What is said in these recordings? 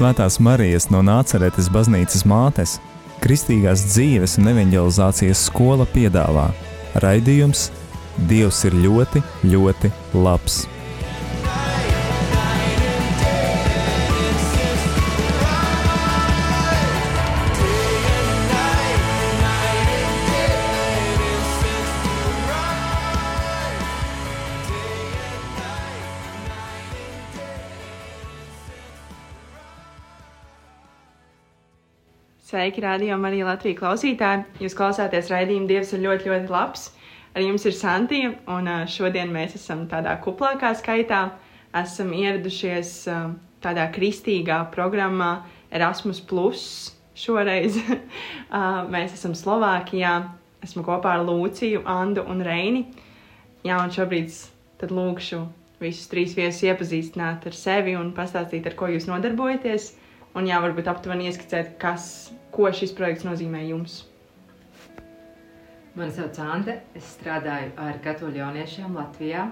Svētās Marijas no Nāceretes baznīcas mātes, Kristīgās dzīves un evanģelizācijas skola piedāvā raidījums Dievs ir ļoti, ļoti labs. Sveiki, rādījumā, arī Latvijas klausītāji. Jūs klausāties raidījuma Dievs ir ļoti, ļoti labs. Ar jums ir Santija, un šodien mēs esam tādā kuplākā skaitā. Esam ieradušies tādā kristīgā programmā Erasmus. Šoreiz mēs esam Slovākijā. Esmu kopā ar Lūciju, Andu un Reini. Jā, un šobrīd tad lūkšu visus trīs viesus iepazīstināt ar sevi un pastāstīt, ar ko jūs nodarbojaties. Un jā, varbūt aptuveni ieskicēt, kas, ko šis projekts nozīmē jums. Mani sauc Anne, es strādāju ar katoļu jauniešiem Latvijā.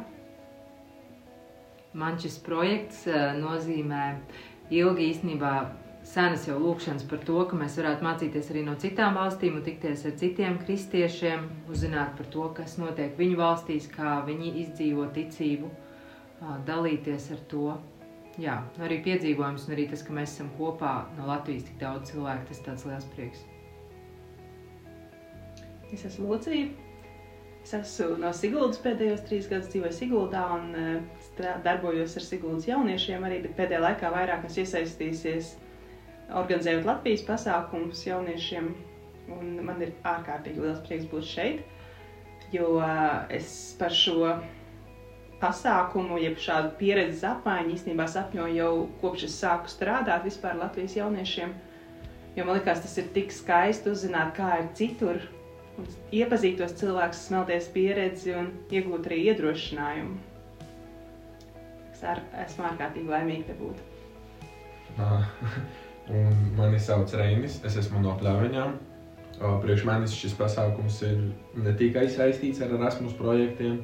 Man šis projekts uh, nozīmē ilgi īstenībā senas jau lūkšanas par to, ka mēs varētu mācīties arī no citām valstīm un tikties ar citiem kristiešiem, uzzināt par to, kas notiek viņu valstīs, kā viņi izdzīvo ticību, uh, dalīties ar to jā, arī piedzīvojums, un arī tas, ka mēs esam kopā no Latvijas tik daudz cilvēku, tas tāds liels prieks. Es esmu Lucija. Es esmu no Siguldas pēdējos trīs gadus dzīvoju Siguldā un eh, darbojos ar Siguldas jauniešiem arī, bet pēdējā laikā vairāk esmu iesaistījusies organizējot Latvijas pasākumus jauniešiem. Un man ir ārkārtīgi liels prieks būt šeit, jo eh, es par šo pasākumu, jeb šādu pieredzes apmaiņu īstenībā sapņoju jau kopš es sāku strādāt vispār Latvijas jauniešiem. Jo man liekas, tas ir tik skaisti uzzināt, kā ir citur, un iepazīt tos cilvēkus, smelties pieredzi un iegūt arī iedrošinājumu. Es ar, esmu ārkārtīgi laimīga te būt. un mani sauc Reinis, es esmu no Pļaviņām. Priekš manis šis pasākums ir ne tikai saistīts ar Erasmus projektiem,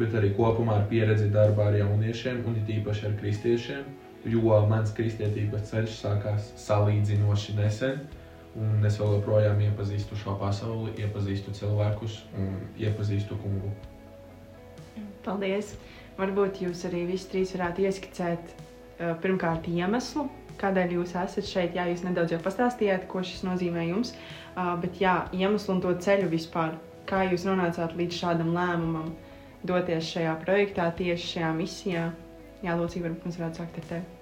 bet arī kopumā ar pieredzi darbā ar jauniešiem un it īpaši ar kristiešiem, jo mans kristietības ceļš sākās salīdzinoši nesen, un es vēl joprojām iepazīstu šo pasauli, iepazīstu cilvēkus un iepazīstu kungu. Paldies! Varbūt jūs arī visi trīs varētu ieskicēt uh, pirmkārt iemeslu, kādēļ jūs esat šeit. Jā, jūs nedaudz jau pastāstījāt, ko šis nozīmē jums, uh, bet jā, iemeslu un to ceļu vispār, kā jūs nonācāt līdz šādam lēmumam. Doties šajā projektā, tieši šajā misijā. Jā, Lūcija, varbūt mēs varētu sākt ar tevi.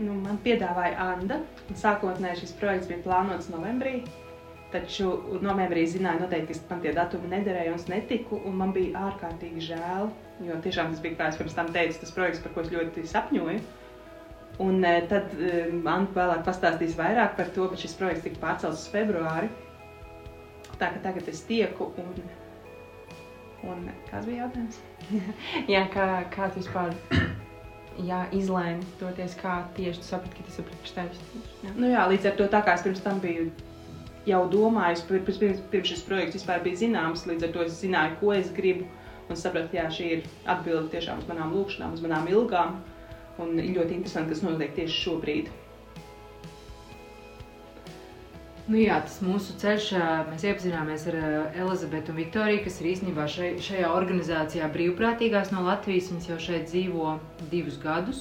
Nu, man piedāvāja Anna. Sākotnēji šis projekts bija plānots novembrī, taču novembrī zināju noteikti, ka man tie datumi nederēja un es netiku, un man bija ārkārtīgi žēl, jo tiešām tas bija, kā es pirms tam teicu, tas projekts, par ko es ļoti sapņoju. Un eh, tad man eh, vēlāk pastāstīs vairāk par to, bet šis projekts tika pārcelts uz februāri. Tā ka tagad es tieku un Un kāds bija jautājums? jā, kā, kā tu vispār jā, izlēmi doties, kā tieši tu saprati, ka tas ir priekš tevis? Jā. Nu jā, līdz ar to tā kā es pirms tam biju jau domājis, pirms, pirms, pirms šis projekts vispār bija zināms, līdz ar to es zināju, ko es gribu. Un sapratu, ka šī ir atbilde tiešām uz manām lūkšanām, uz manām ilgām. Un ļoti interesanti, kas notiek tieši šobrīd. Nu jā, tas mūsu ceļš, mēs iepazināmies ar Elizabetu un Viktoriju, kas ir īstenībā šai, šajā organizācijā brīvprātīgās no Latvijas. Viņas jau šeit dzīvo divus gadus,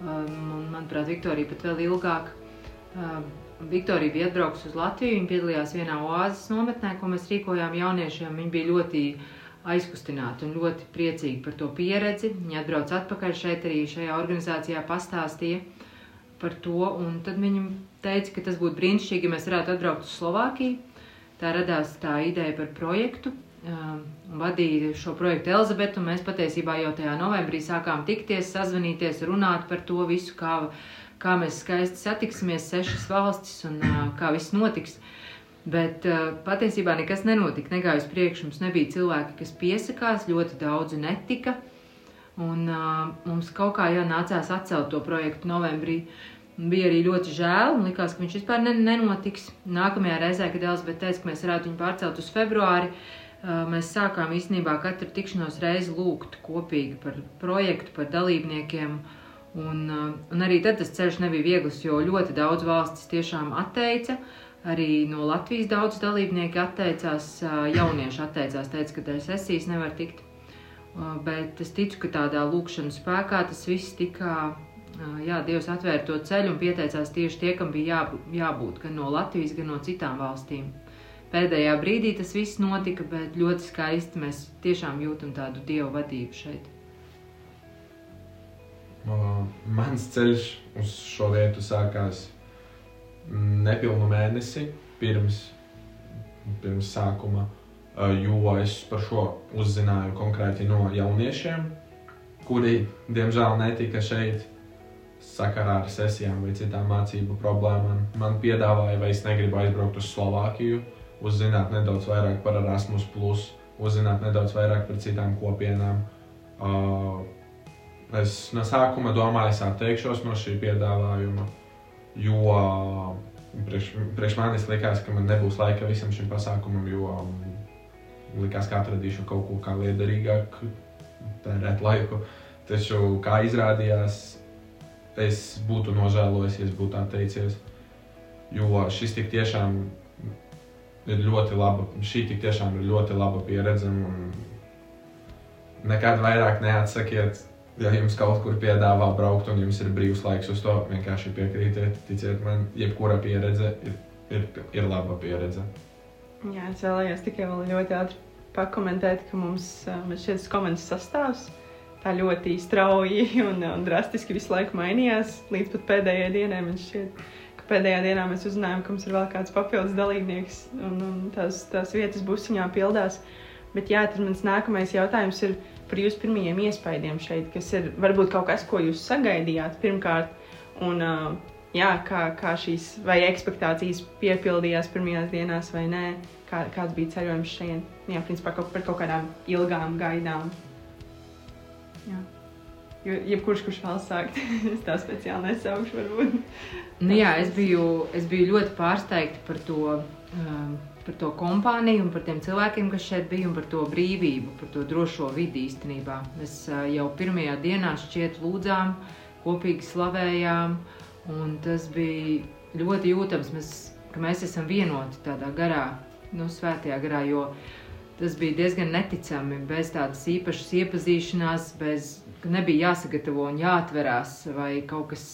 un, manuprāt, Viktorija pat vēl ilgāk. Viktorija bija atbraukusi uz Latviju, viņa piedalījās vienā oāzes nometnē, ko mēs rīkojām jauniešiem. Viņa bija ļoti aizkustināta un ļoti priecīga par to pieredzi. Viņa atbrauca atpakaļ šeit arī šajā organizācijā, pastāstīja par to, un tad viņam teica, ka tas būtu brīnišķīgi, ja mēs varētu atbraukt uz Slovākiju. Tā radās tā ideja par projektu. Um, vadīja šo projektu Elizabete, un mēs patiesībā jau tajā novembrī sākām tikties, sazvanīties, runāt par to visu, kā, kā mēs skaisti satiksimies, sešas valstis un uh, kā viss notiks. Bet uh, patiesībā nekas nenotika, negāja uz priekšu. Mums nebija cilvēki, kas piesakās, ļoti daudzi netika. Un uh, mums kaut kā jau nācās atcelt to projektu novembrī. Bija arī ļoti žēl, un likās, ka viņš vispār nenotiks. Nākamajā reizē, kad Elizabete teica, ka mēs varētu viņu pārcelt uz februāri, mēs sākām īstenībā katru tikšanos reizi lūgt kopīgi par projektu, par dalībniekiem. Un, un arī tad tas ceļš nebija viegls, jo ļoti daudz valstis tiešām atteica. Arī no Latvijas daudz dalībnieki atteicās, jaunieši atteicās, teica, ka dēļ sesijas nevar tikt. Bet es ticu, ka tādā lūkšanas spēkā tas viss tika, jā, Dievs atvēra to ceļu un pieteicās tieši tie, kam bija jā, jābūt gan no Latvijas, gan no citām valstīm. Pēdējā brīdī tas viss notika, bet ļoti skaisti mēs tiešām jūtam tādu Dievu vadību šeit. Mans ceļš uz šo vietu sākās nepilnu mēnesi pirms, pirms sākuma jo es par šo uzzināju konkrēti no jauniešiem, kuri, diemžēl, netika šeit sakarā ar sesijām vai citām mācību problēmām. Man piedāvāja, vai es negribu aizbraukt uz Slovākiju, uzzināt nedaudz vairāk par Erasmus, uzzināt nedaudz vairāk par citām kopienām. Uh, es no sākuma domāju, es atteikšos no šī piedāvājuma, jo uh, priekš, priekš manis likās, ka man nebūs laika visam šim pasākumam, jo um, likās, ka atradīšu kaut ko kā liederīgāku, tērēt laiku. Taču, kā izrādījās, es būtu nožēlojis, ja es būtu atteicies. Jo šis tik tiešām ir ļoti laba, šī tik tiešām ir ļoti laba pieredze. Nekad vairāk neatsakiet, ja jums kaut kur piedāvā braukt un jums ir brīvs laiks uz to, vienkārši piekrītiet. Ticiet man, jebkura pieredze ir, ir, ir laba pieredze. Jā, es vēlējos tikai ļoti ātri pakomentēt, ka mums, mums šis komandas sastāvs tā ļoti strauji un, un drastiski visu laiku mainījās līdz pat pēdējai dienai. Man šķiet, ka pēdējā dienā mēs uzzinājām, ka mums ir vēl kāds papildus dalībnieks un, un tās, tās vietas busiņā pildās. Bet jā, tad mans nākamais jautājums ir par jūsu pirmajiem iespaidiem šeit, kas ir varbūt kaut kas, ko jūs sagaidījāt pirmkārt. Un, uh, jā, kā, kā šīs vai expectācijas piepildījās pirmajās dienās vai nē, kā, kāds bija ceļojums šeit. Jā, principā kaut, par kaut kādām ilgām gaidām. Jā. Jo, jebkurš, kurš vēl sākt, es tā speciāli nesaukšu, varbūt. Nu, jā, es biju, es biju ļoti pārsteigta par to, um, par to kompāniju par tiem cilvēkiem, kas šeit bija, un par to brīvību, par to drošo vidi īstenībā. Mēs uh, jau pirmajā dienā šķiet lūdzām, kopīgi slavējām, uh, Un tas bija ļoti jūtams, mēs, ka mēs esam vienoti tādā garā, nu, svētajā garā, jo tas bija diezgan neticami, bez tādas īpašas iepazīšanās, bez, nebija jāsagatavo un jāatverās vai kaut kas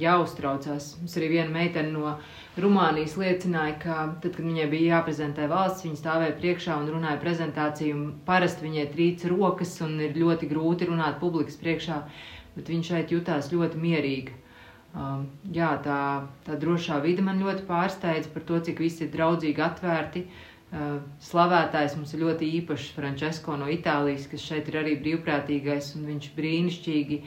jāuztraucās. Mums arī viena meitene no Rumānijas liecināja, ka tad, kad viņai bija jāprezentē valsts, viņa stāvēja priekšā un runāja prezentāciju, un parasti viņai trīc rokas un ir ļoti grūti runāt publikas priekšā, bet viņa šeit jutās ļoti mierīga. Um, jā, tā, tā drošā vide man ļoti pārsteidza par to, cik visi ir draudzīgi, atvērti. Uh, slavētājs mums ir ļoti īpašs Frančisko no Itālijas, kas šeit ir arī brīvprātīgais, un viņš brīnišķīgi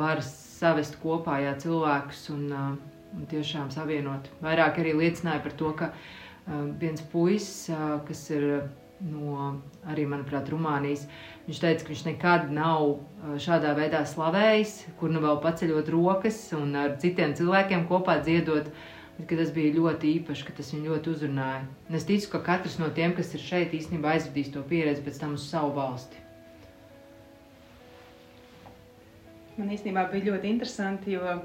var savest kopā jā, cilvēkus un, uh, un tiešām savienot. Vairāk arī liecināja par to, ka uh, viens puisis, uh, kas ir no arī, manuprāt, Rumānijas, uh, Viņš teica, ka viņš nekad nav šādā veidā slavējis, kur nu vēl paceļot rokas un ar citiem cilvēkiem kopā dziedot. Bet tas bija ļoti īpaši, ka tas viņu ļoti uzrunāja. Un es ticu, ka katrs no tiem, kas ir šeit, īstenībā aizvedīs to pieredzi pēc tam uz savu valsti. Man īstenībā bija ļoti interesanti, jo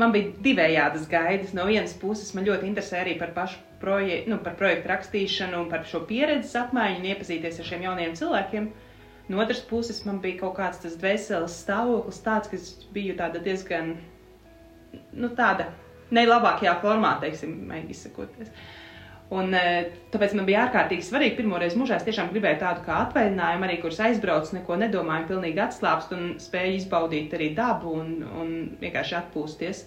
man bija divējādas gaidas. No vienas puses, man ļoti interesē arī par pašu proje, nu, par projektu rakstīšanu, par šo pieredzes apmaiņu un iepazīties ar šiem jauniem cilvēkiem. No otras puses, man bija kaut kāds tas dvēseles stāvoklis, tāds, kas bija diezgan, nu, tāda nelabākajā formā, teiksim, izsakoties. Un, e, tāpēc man bija ārkārtīgi svarīgi. Pirmoreiz mūžā es tiešām gribēju tādu kā atvaļinājumu, arī kurus aizbraucu, neko nedomāju, pilnīgi atslābst un spēju izbaudīt arī dabu un, un vienkārši atpūsties.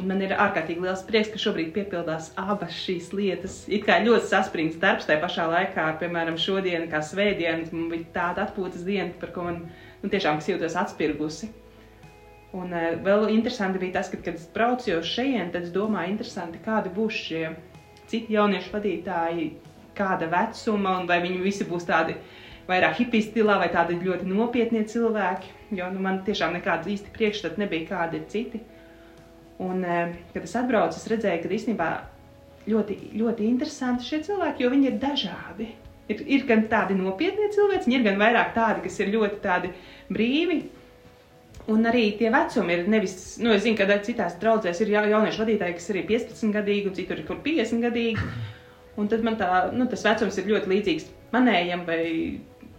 Un man ir ārkārtīgi liels prieks, ka šobrīd piepildās abas šīs lietas. It kā ļoti saspringts darbs, tajā pašā laikā, piemēram, šodien, kā svētdiena, man bija tāda atpūtas diena, par ko man nu, tiešām jūtos atspirgusi. Un uh, vēl interesanti bija tas, ka, kad es braucu jau šeit, tad es domāju, interesanti, kādi būs šie citi jauniešu vadītāji, kāda vecuma, un vai viņi visi būs tādi vairāk hipiju stilā, vai tādi ļoti nopietni cilvēki. Jo nu, man tiešām nekādas īsti priekšstats nebija, kādi ir citi. Un, kad es atbraucu, es redzēju, ka īstenībā ļoti, ļoti interesanti šie cilvēki, jo viņi ir dažādi. Ir, ir gan tādi nopietni cilvēki, ir gan vairāk tādi, kas ir ļoti tādi brīvi. Un arī tie vecumi ir nevis, nu, es zinu, ka citās draudzēs ir jauniešu vadītāji, kas ir 15 gadīgi, un citur ir kur 50 gadīgi. Un tad man tā, nu, tas vecums ir ļoti līdzīgs manējam, vai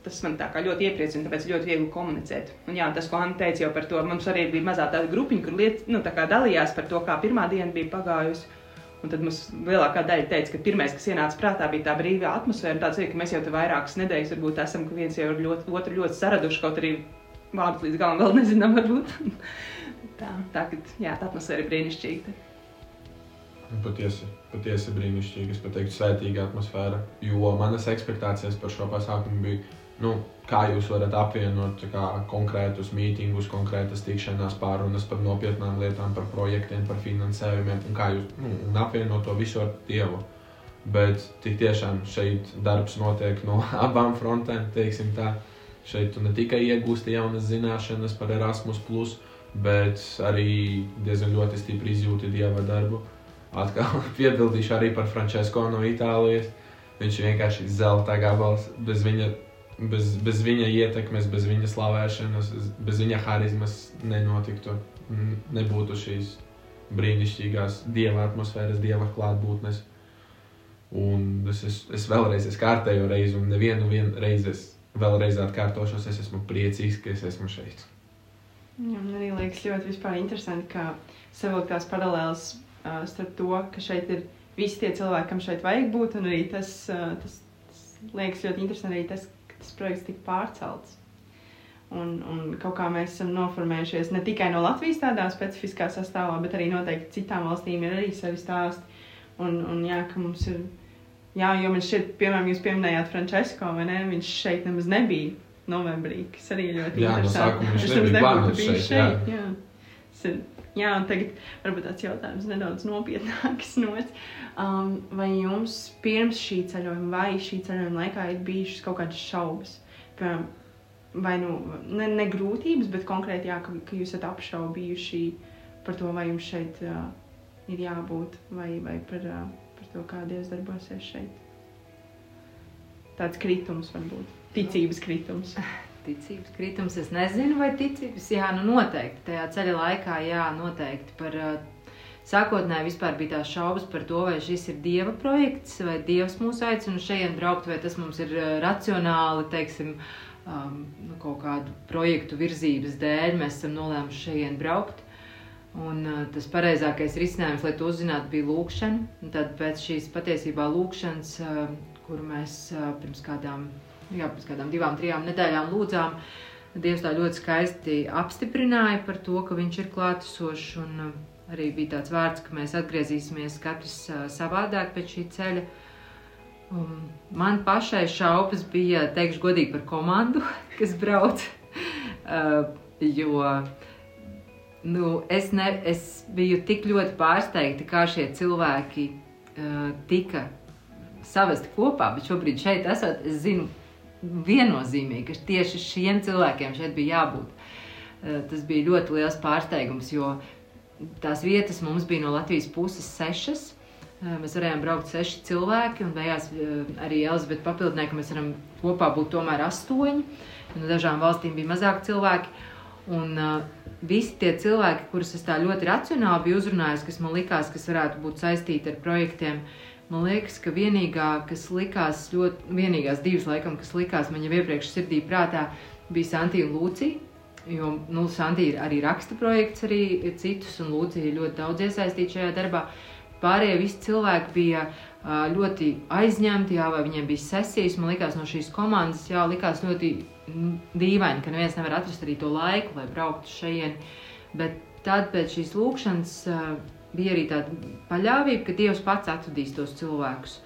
tas man tā kā ļoti iepriecina, tāpēc ļoti viegli komunicēt. Un jā, tas, ko Anna teica jau par to, mums arī bija mazā tāda grupiņa, kur liet, nu, dalījās par to, kā pirmā diena bija pagājusi. Un tad mums lielākā daļa teica, ka pirmais, kas ienāca prātā, bija tā brīvā atmosfēra. Tāds ir, ka mēs jau te vairākas nedēļas varbūt esam, ka viens jau ir ļoti, otru ļoti saraduši, kaut arī vārdus līdz galam vēl nezinām, varbūt. tā, tā, ka, jā, tā atmosfēra ir brīnišķīga. Patiesi, patiesi brīnišķīga, es pateiktu, svētīga atmosfēra. Jo manas expectācijas par šo pasākumu bija nu, kā jūs varat apvienot kā, konkrētus mītīngus, konkrētas tikšanās, pārunas par nopietnām lietām, par projektiem, par finansējumiem, un kā jūs nu, un apvienot to visu ar Dievu. Bet tik tiešām šeit darbs notiek no abām frontēm, teiksim tā. Šeit tu ne tikai iegūsti jaunas zināšanas par Erasmus, bet arī diezgan ļoti stipri izjūti Dieva darbu. Atkal piebildīšu arī par Francesco no Itālijas. Viņš vienkārši ir zelta gabals, bez viņa bez, bez viņa ietekmes, bez viņa slavēšanas, bez viņa harizmas nenotiktu, nebūtu šīs brīnišķīgās dieva atmosfēras, dieva klātbūtnes. Un es, es, es vēlreiz, es kārtējo reizi, un nevienu reizi es vēlreiz atkārtošos, es esmu priecīgs, ka es esmu šeit. Jā, man arī liekas ļoti interesanti, ka savilkt tās paralēlas uh, starp to, ka šeit ir visi tie cilvēki, kam šeit vajag būt, un arī tas, uh, tas, tas liekas ļoti interesanti arī tas, tas projekts tika pārcelts. Un, un kaut kā mēs esam noformējušies ne tikai no Latvijas tādā specifiskā sastāvā, bet arī noteikti citām valstīm ir arī savi stāsti. Un, un jā, ka mums ir, jā, jo man šķiet, piemēram, jūs pieminējāt Francesko, vai ne? Viņš šeit nemaz nebija novembrī, kas arī ļoti jā, interesanti. No viņš nebija nebūtu bijis šeit. Jā. Jā. jā, un tagad varbūt tāds jautājums nedaudz nopietnāks nots. Um, vai jums pirms šī ceļojuma vai šī ceļojuma laikā ir bijušas kaut kādas šaubas? Piemēram, vai nu ne, ne grūtības, bet konkrēti, jā, ka, ka jūs esat apšaubījuši par to, vai jums šeit uh, ir jābūt, vai, vai par, uh, par to, kā Dievs darbosies šeit. Tāds kritums varbūt, ticības kritums. Ticības kritums, es nezinu, vai ticības, jā, nu noteikti tajā ceļa laikā, jā, noteikti par uh, Sākotnēji vispār bija tās šaubas par to, vai šis ir dieva projekts, vai dievs mūs aicina šeit braukt, vai tas mums ir eh, racionāli, teiksim, um, nu, kaut kādu projektu virzības dēļ mēs esam nolēmuši šeit braukt. Un, uh, tas pareizākais risinājums, lai to uzzinātu, bija lūkšana. Tad pēc šīs patiesībā lūkšanas, uh, kuru mēs uh, pirms kādām, jā, pirms kādām divām, trijām nedēļām lūdzām, Dievs tā ļoti skaisti apstiprināja par to, ka viņš ir klātesošs. Un, uh, arī bija tāds vārds, ka mēs atgriezīsimies katrs savādāk pēc šī ceļa. Um, man pašai šaubas bija, teikšu, godīgi par komandu, kas brauc. uh, jo nu, es, ne, es biju tik ļoti pārsteigta, kā šie cilvēki uh, tika savesti kopā, bet šobrīd šeit esot, es zinu viennozīmīgi, ka tieši šiem cilvēkiem šeit bija jābūt. Uh, tas bija ļoti liels pārsteigums, jo tās vietas mums bija no Latvijas puses sešas. Mēs varējām braukt seši cilvēki, un beigās arī Elizabete papildināja, ka mēs varam kopā būt tomēr astoņi. No dažām valstīm bija mazāk cilvēki. Un uh, visi tie cilvēki, kurus es tā ļoti racionāli biju uzrunājis, kas man likās, kas varētu būt saistīti ar projektiem, man liekas, ka vienīgā, kas likās ļoti, vienīgās divas laikam, kas likās man jau iepriekš sirdī prātā, bija Santīna Lūcija Jo nu, Sandra ir arī raksta projekts, arī citus, un Lūcija ir ļoti daudz iesaistīta šajā darbā. Pārējie visi cilvēki bija ļoti aizņemti, jā, vai viņiem bija sesijas. Man liekas, no šīs komandas jā, likās ļoti dīvaini, ka neviens nevar atrast arī to laiku, lai brauktu šeit. Bet tad pēc šīs lūkšanas bija arī tāda paļāvība, ka Dievs pats atradīs tos cilvēkus.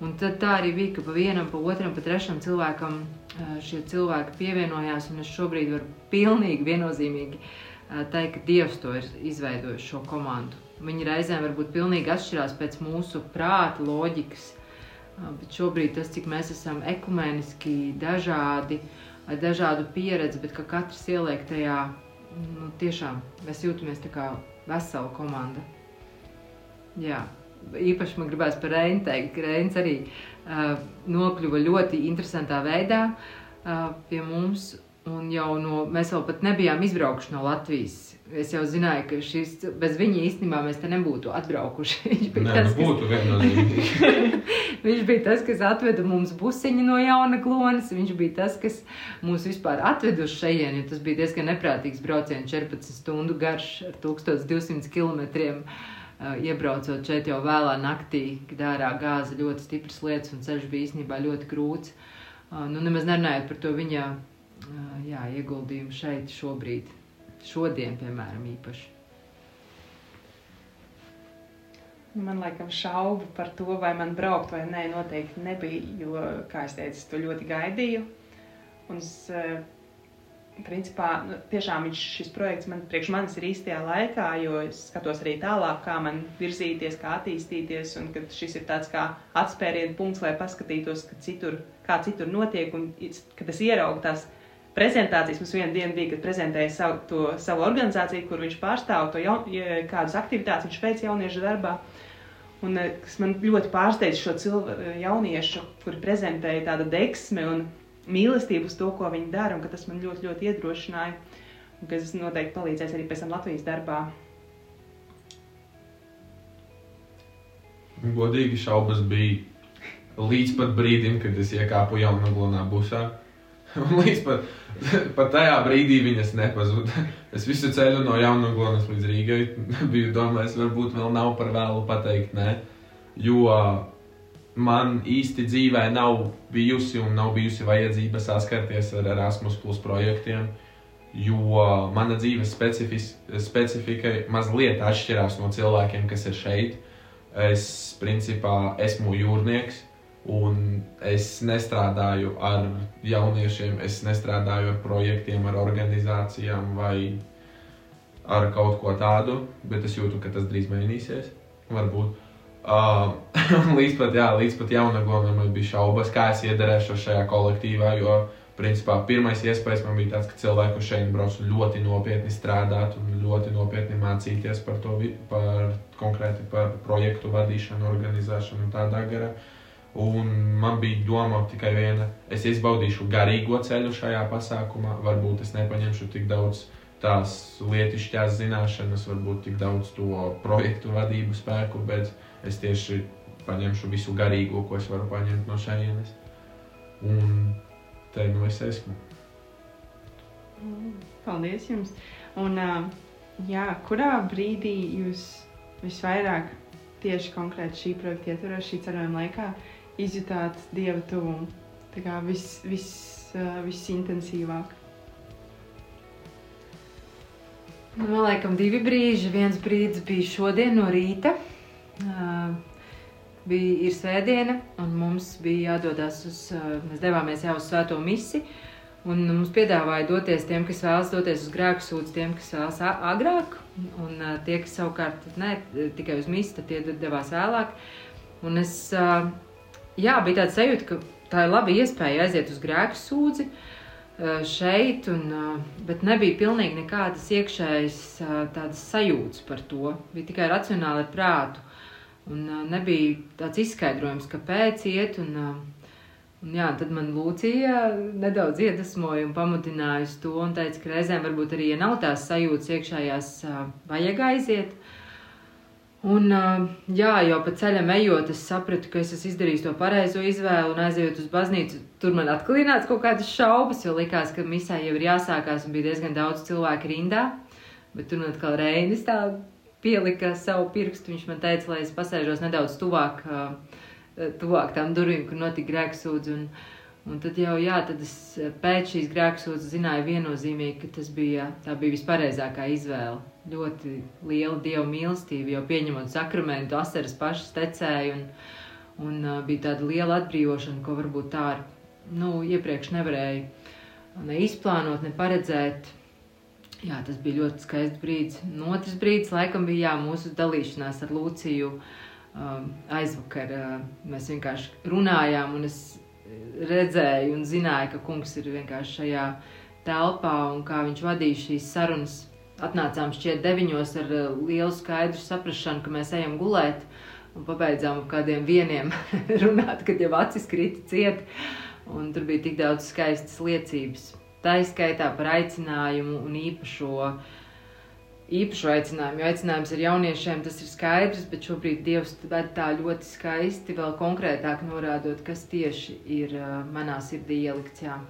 Un tad tā arī bija, ka pa vienam, pa otram, pa trešam cilvēkam šie cilvēki pievienojās. Es šobrīd varu pilnīgi viennozīmīgi teikt, ka Dievs to ir izveidojis šo komandu. Viņi reizēm varbūt pilnīgi atšķirās pēc mūsu prāta loģikas. Bet šobrīd tas, cik mēs esam ekumeniski dažādi, ar dažādu pieredzi, bet ka katrs ieliek tajā, nu, tiešām mēs jūtamies tā kā vesela komanda. Jā. Īpaši man gribēs par Reinu teikt, ka Reins arī uh, nokļuva ļoti interesantā veidā uh, pie mums. Un jau no, mēs vēl pat nebijām izbraukuši no Latvijas. Es jau zināju, ka šis, bez viņa īstenībā mēs te nebūtu atbraukuši. Viņš bija, Nē, tas, nu, kas, viņš bija tas, kas atveda mums busiņu no jauna klonas. Viņš bija tas, kas mūs vispār atveda uz šejienu. Tas bija diezgan neprātīgs brauciens, 14 stundu garš ar 1200 km. Uh, iebraucot šeit jau vēlā naktī, kad ārā gāza ļoti stipras lietas un ceļš bija īstenībā ļoti grūts. Uh, nu, nemaz nerunājot par to viņa jā, ieguldījumu šeit, šobrīd, šodien, piemēram, īpaši. Man liekas, šaubu par to, vai man braukt vai nē, noteikti nebija. Jo, kā jau teicu, to ļoti gaidīju. Un es, principā, nu, tiešām šis projekts man, priekš manis ir īstajā laikā, jo es skatos arī tālāk, kā man virzīties, kā attīstīties. Un šis ir tāds kā atspērienu punkts, lai paskatītos, citur, kā citur notiek, un kad es ieraugu tās prezentācijas. Mums vienā dienā bija, kad prezentēja savu, to, savu organizāciju, kur viņš pārstāv to jaun, kādas aktivitātes viņš veic jauniešu darbā. Un, eh, kas man ļoti pārsteidz šo cilvēku, eh, jauniešu, kuri prezentēja tādu deksmi un mīlestību uz to, ko viņi dara, un tas man ļoti, ļoti iedrošināja. Un kas noteikti palīdzēs arī pēc tam Latvijas darbā. Godīgi šaubas bija līdz pat brīdim, kad es iekāpu jaunā busā. Un līdz pat, pat tajā brīdī viņas nepazuda. Es visu ceļu no Jaunglonas līdz Rīgai biju domājis, varbūt vēl nav par vēlu pateikt nē. Jo man īsti dzīvē nav bijusi un nav bijusi vajadzība saskarties ar Erasmus Plus projektiem, jo mana dzīves specifika mazliet atšķirās no cilvēkiem, kas ir šeit. Es principā esmu jūrnieks Un es nestrādāju ar jauniešiem, es nestrādāju ar projektiem, ar organizācijām vai ar kaut ko tādu, bet es jūtu, ka tas drīz mainīsies. Varbūt. Uh, līdz pat, jā, līdz pat jaunagolam man bija šaubas, kā es iederēšos šajā kolektīvā, jo, principā, pirmais iespējas man bija tāds, ka cilvēku šeit brauc ļoti nopietni strādāt un ļoti nopietni mācīties par to, par konkrēti par projektu vadīšanu, organizēšanu un tādā garā. Uh, Un man bija doma tikai viena. Es izbaudīšu garīgo ceļu šajā pasākumā. Varbūt es nepaņemšu tik daudz tās lietišķās zināšanas, varbūt tik daudz to projektu vadību spēku, bet es tieši paņemšu visu garīgo, ko es varu paņemt no šejienes. Un te nu es esmu. Paldies jums! Un, jā, kurā brīdī jūs visvairāk tieši konkrēti šī projekta ietvaros, šī ceļojuma laikā, izjutāt dieva tuvumu? Tā kā viss, uh, viss intensīvāk. Nu, man liekas, divi brīži. Viens brīdis bija šodien no rīta. Uh, bija ir svētdiena, un mums bija jādodas uz, uh, mēs devāmies jau uz svēto misiju. Un mums piedāvāja doties tiem, kas vēlas doties uz grēku sūdzību, tiem, kas vēlas agrāk, un uh, tie, kas savukārt ne tikai uz misiju, tad tie devās vēlāk. Un es uh, jā, bija tāds sajūta, ka tā ir laba iespēja aiziet uz grēku sūdzi šeit, un, bet nebija pilnīgi nekādas iekšējas tādas sajūtas par to. Bija tikai racionāli ar prātu. Un nebija tāds izskaidrojums, kāpēc iet. Un, un jā, tad man Lūcija nedaudz iedvesmoja un pamudināja to un teica, ka reizēm varbūt arī, ja nav tās sajūtas iekšējās, vajag aiziet. Un, jā, jau pa ceļam ejot, es sapratu, ka es esmu izdarījis to pareizo izvēli un aizejot uz baznīcu. Tur man atkal ienāca kaut kādas šaubas, jo likās, ka misē jau ir jāsākās un bija diezgan daudz cilvēku rindā. Bet tur man atkal Reinis tā pielika savu pirkstu. Viņš man teica, lai es pasēžos nedaudz tuvāk, tuvāk tām durvīm, kur notika grēksūdzi. Un, un tad jau, jā, tad es pēc šīs grēksūdzes zināju viennozīmīgi, ka tas bija, tā bija vispareizākā izvēle ļoti liela dieva mīlestība, jo pieņemot sakramentu, asaras pašas tecēja un, un bija tāda liela atbrīvošana, ko varbūt tā ar, nu, iepriekš nevarēja ne izplānot, ne paredzēt. Jā, tas bija ļoti skaists brīdis. Un otrs brīdis, laikam, bija jā, mūsu dalīšanās ar Lūciju aizvakar. Mēs vienkārši runājām, un es redzēju un zināju, ka kungs ir vienkārši šajā telpā un kā viņš vadīja šīs sarunas atnācām šķiet deviņos ar uh, lielu skaidru saprašanu, ka mēs ejam gulēt. Un pabeidzām ar kādiem vieniem runāt, kad jau acis krita ciet. Un tur bija tik daudz skaistas liecības. Tā izskaitā par aicinājumu un īpašo, īpašo aicinājumu. Jo aicinājums ar jauniešiem tas ir skaidrs, bet šobrīd Dievs ved tā ļoti skaisti, vēl konkrētāk norādot, kas tieši ir uh, manā sirdī ielikts. Jā.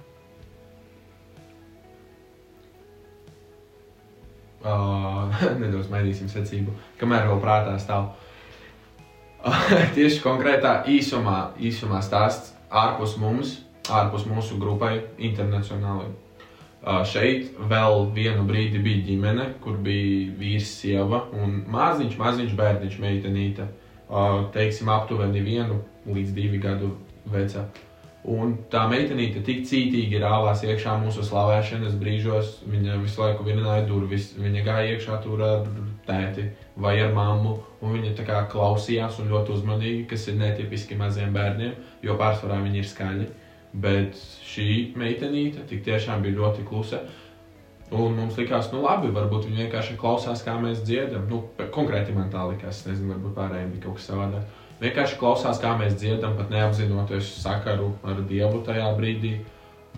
Uh, nedaudz mainīsim secību, kamēr vēl prātā stāv. Uh, tieši konkrētā īsumā, īsumā stāsts ārpus mums, ārpus mūsu grupai, internacionāli. Uh, šeit vēl vienu brīdi bija ģimene, kur bija vīrs, sieva un maziņš, maziņš bērniņš, meitenīte. Teiksim, aptuveni vienu līdz divi gadu veca. Un tā meitenīte tik cītīgi rāvās iekšā mūsu slavēšanas brīžos. Viņa visu laiku vienināja durvis, viņa gāja iekšā tur ar tēti vai ar mammu. Viņa tā kā klausījās un ļoti uzmanīgi, kas ir netipiski maziem bērniem, jo pārsvarā viņi ir skaļi. Bet šī meitenīte tik tiešām bija ļoti klusa. Un mums likās, nu labi, varbūt viņi vienkārši klausās, kā mēs dziedam. Nu, konkrēti man tā likās, nezinu, varbūt pārējiem bija kaut kas savādāk vienkārši klausās, kā mēs dziedam, pat neapzinoties sakaru ar Dievu tajā brīdī.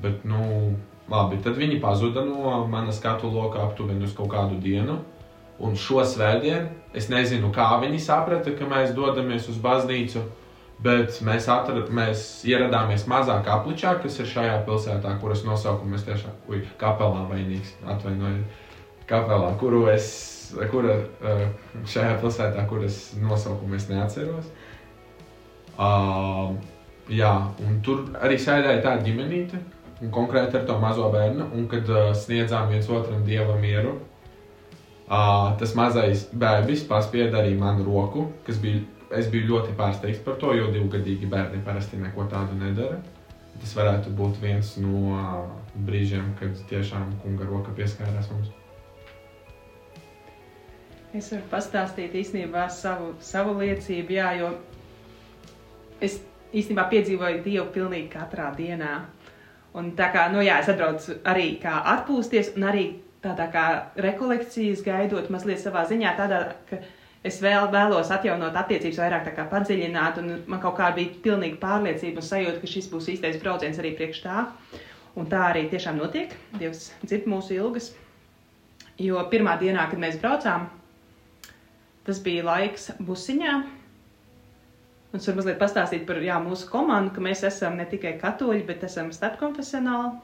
Bet, nu, labi, tad viņi pazuda no manas skatu lokā aptuveni uz kaut kādu dienu. Un šo svētdienu es nezinu, kā viņi saprata, ka mēs dodamies uz baznīcu. Bet mēs, atrad, mēs ieradāmies mazā kapličā, kas ir šajā pilsētā, kuras nosaukumu es tiešām, ui, kapelā vainīgs, atvainojiet, kapelā, kuru es, kura eh, šajā pilsētā, kuras nosaukumu es neatceros. Uh, jā, un tur arī sēdēja tāda ģimenīte, un konkrēti ar to mazo bērnu, un kad uh, sniedzām viens otram dieva mieru, uh, tas mazais bērns paspieda arī manu roku, kas bija, es biju ļoti pārsteigts par to, jo divgadīgi bērni parasti neko tādu nedara. Tas varētu būt viens no uh, brīžiem, kad tiešām kunga roka pieskārās mums. Es varu pastāstīt īstenībā savu, savu liecību, jā, jo es īstenībā piedzīvoju Dievu pilnīgi katrā dienā. Un tā kā, nu jā, es atbraucu arī kā atpūsties, un arī tādā kā rekolekcijas gaidot mazliet savā ziņā, tādā, ka es vēl vēlos atjaunot attiecības, vairāk tā kā padziļināt, un man kaut kā bija pilnīga pārliecība un sajūta, ka šis būs īstais brauciens arī priekš tā. Un tā arī tiešām notiek. Dievs dzird mūsu ilgas. Jo pirmā dienā, kad mēs braucām, tas bija laiks busiņā, Un es varu mazliet pastāstīt par jā, mūsu komandu, ka mēs esam ne tikai katoļi, bet esam starpkonfesionāla